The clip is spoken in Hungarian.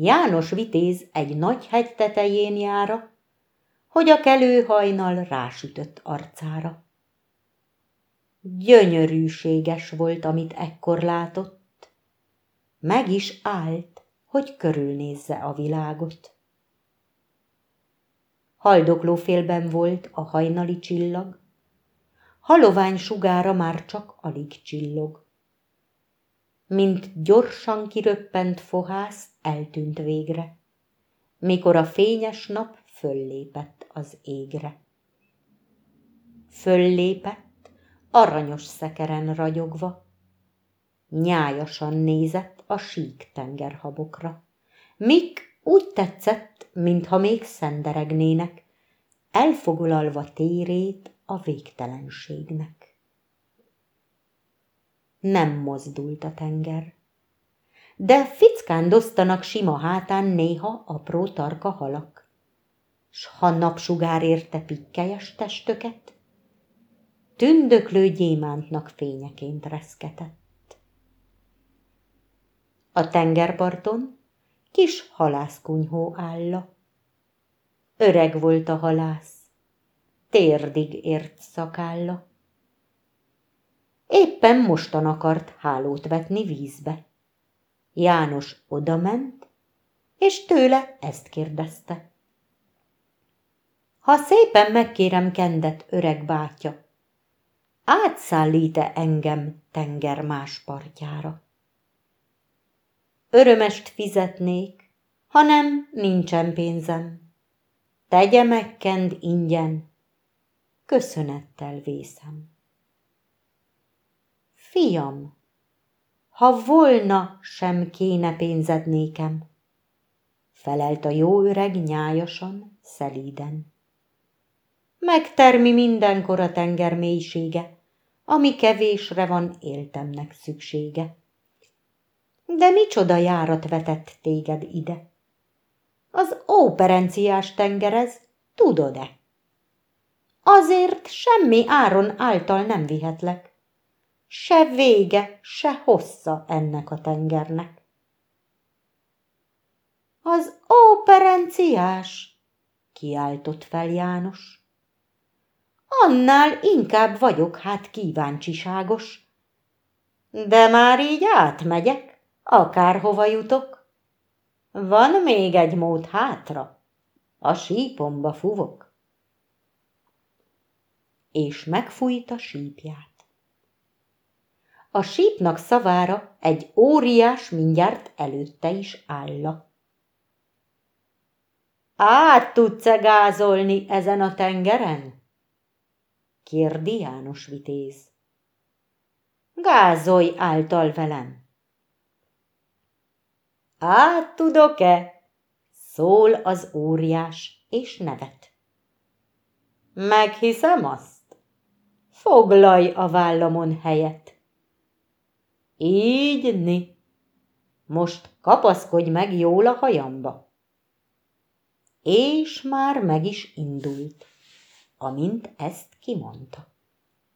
János vitéz egy nagy hegy tetején jára, hogy a kelő hajnal rásütött arcára. Gyönyörűséges volt, amit ekkor látott, meg is állt, hogy körülnézze a világot. Haldokló félben volt a hajnali csillag, halovány sugára már csak alig csillog. Mint gyorsan kiröppent fohász, eltűnt végre, mikor a fényes nap föllépett az égre. Föllépett, aranyos szekeren ragyogva, nyájasan nézett a sík tengerhabokra, mik úgy tetszett, mintha még szenderegnének, elfogulalva térét a végtelenségnek. Nem mozdult a tenger, de fickándoztanak sima hátán néha apró tarka halak, s ha napsugár érte pikkelyes testöket, tündöklő gyémántnak fényeként reszketett. A tengerparton kis halászkunyhó álla. Öreg volt a halász, térdig ért szakálla. Éppen mostan akart hálót vetni vízbe. János odament, és tőle ezt kérdezte. Ha szépen megkérem kendet, öreg bátya, átszállít-e engem tenger más partjára? Örömest fizetnék, ha nem, nincsen pénzem. Tegye meg kend ingyen, köszönettel vészem. Fiam, ha volna, sem kéne pénzed nékem, felelt a jó öreg nyájasan, szelíden. Megtermi mindenkor a tenger mélysége, ami kevésre van éltemnek szüksége. De micsoda járat vetett téged ide? Az óperenciás tengerez, tudod-e? Azért semmi áron által nem vihetlek. Se vége, se hossza ennek a tengernek. Az óperenciás, kiáltott fel János. Annál inkább vagyok hát kíváncsiságos. De már így átmegyek, akárhova jutok. Van még egy mód hátra, a sípomba fuvok és megfújta sípját. A sípnak szavára egy óriás mindjárt előtte is álla. Át tudsz-e gázolni ezen a tengeren? kérdi János vitéz. Gázolj által velem. Át tudok-e? szól az óriás, és nevet. Meghiszem azt? Foglalj a vállamon helyet. Így, ni. Most kapaszkodj meg jól a hajamba. És már meg is indult, amint ezt kimondta.